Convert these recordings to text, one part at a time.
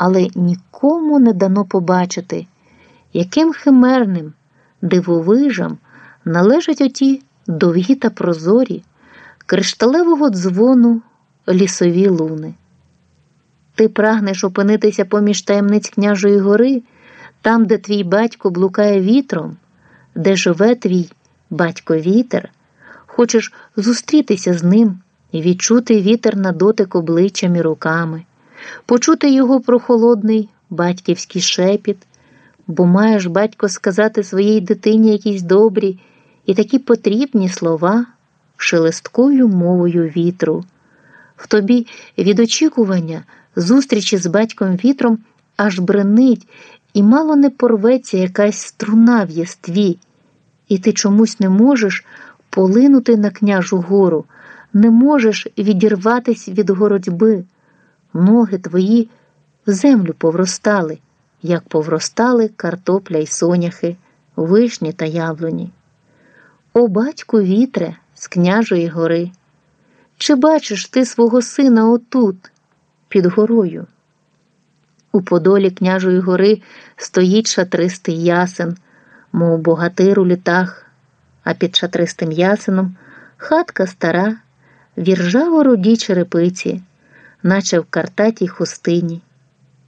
але нікому не дано побачити, яким химерним дивовижам належать оті довгі та прозорі, кришталевого дзвону лісові луни. Ти прагнеш опинитися поміж таємниць княжої гори, там, де твій батько блукає вітром, де живе твій батько вітер, хочеш зустрітися з ним і відчути вітер на дотик обличчям і руками, почути його прохолодний батьківський шепіт, бо маєш батько сказати своїй дитині якісь добрі і такі потрібні слова шелесткою мовою вітру. В тобі від очікування зустрічі з батьком вітром аж бренить, і мало не порветься якась струна в єстві, і ти чомусь не можеш полинути на княжу гору, не можеш відірватись від городьби. Ноги твої в землю повростали, як повростали картопля й соняхи, вишні та яблуні. О, батьку вітре з княжої гори, чи бачиш ти свого сина отут, під горою? У подолі княжої гори стоїть шатристий ясен, мов богатир у літах, а під шатристим ясеном хатка стара, віржаво руді черепиці, наче в картатій хустині,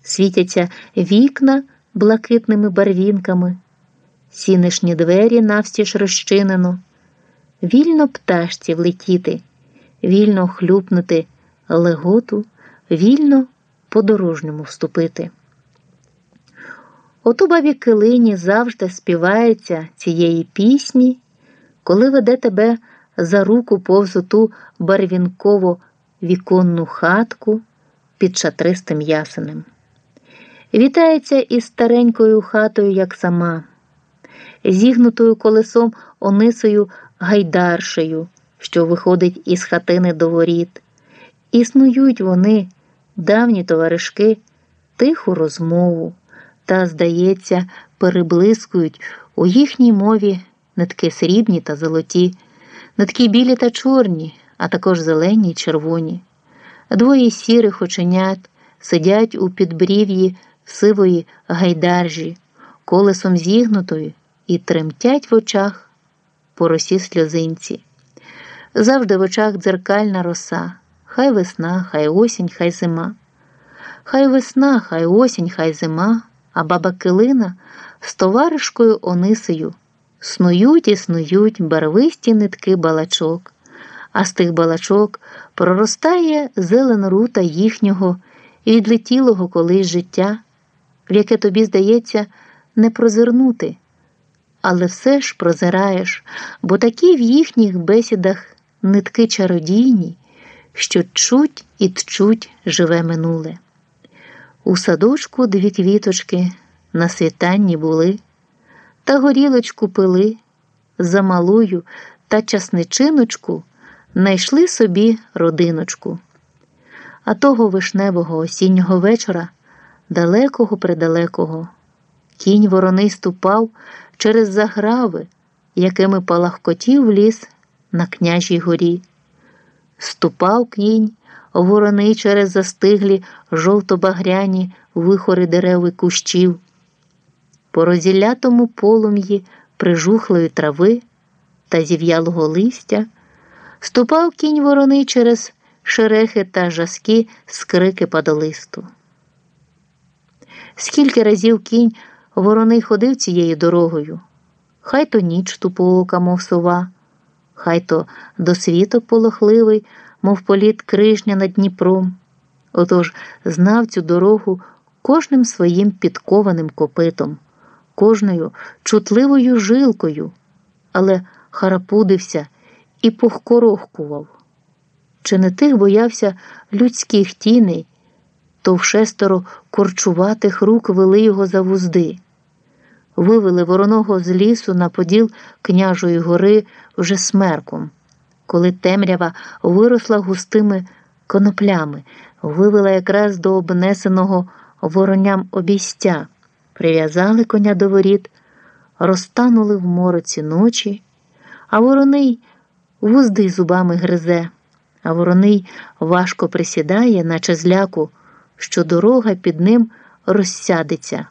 світяться вікна блакитними барвінками, сінишні двері навстіж розчинено, вільно пташці влетіти, вільно хлюпнути леготу, вільно подорожньому вступити. От у бабі килині завжди співається цієї пісні, коли веде тебе за руку повз ту барвінково віконну хатку під шатристим ясенем. Вітається із старенькою хатою, як сама, зігнутою колесом онисою гайдаршею, що виходить із хатини до воріт. Існують вони давні товаришки тиху розмову та, здається, переблискують у їхній мові нитки срібні та золоті, нитки білі та чорні, а також зелені й червоні. Двоє сірих оченят сидять у підбрів'ї сивої гайдаржі, колесом зігнутої і тремтять в очах по росі сльозинці. Завжди в очах дзеркальна роса. Хай весна, хай осінь, хай зима. Хай весна, хай осінь, хай зима, а баба Килина з товаришкою Онисею снують і снують барвисті нитки балачок, а з тих балачок проростає зелена рута їхнього відлетілого колись життя, в яке тобі здається не прозирнути. Але все ж прозираєш, бо такі в їхніх бесідах нитки чародійні що чуть і тчуть живе минуле. У садочку дві квіточки на світанні були, та горілочку пили за малую та часничиночку найшли собі родиночку. А того вишневого осіннього вечора, далекого предалекого, кінь вороний ступав через заграви, якими палахкотів ліс на княжій горі. Ступав кінь, ворони через застиглі жовто-багряні вихори дерев і кущів. По розілятому полум'ї прижухлої трави та зів'ялого листя, ступав кінь ворони через шерехи та жаски скрики падолисту. Скільки разів кінь вороний ходив цією дорогою, хай то ніч тупоока, мов сова хай то досвіток полохливий, мов політ крижня над Дніпром. Отож знав цю дорогу кожним своїм підкованим копитом, кожною чутливою жилкою, але харапудився і похкорохкував. Чи не тих боявся людських тіней, то в шестеро корчуватих рук вели його за вузди вивели вороного з лісу на поділ княжої гори вже смерком, коли темрява виросла густими коноплями, вивела якраз до обнесеного вороням обійстя, прив'язали коня до воріт, розтанули в мороці ночі, а вороний вузди зубами гризе, а вороний важко присідає, наче зляку, що дорога під ним розсядеться.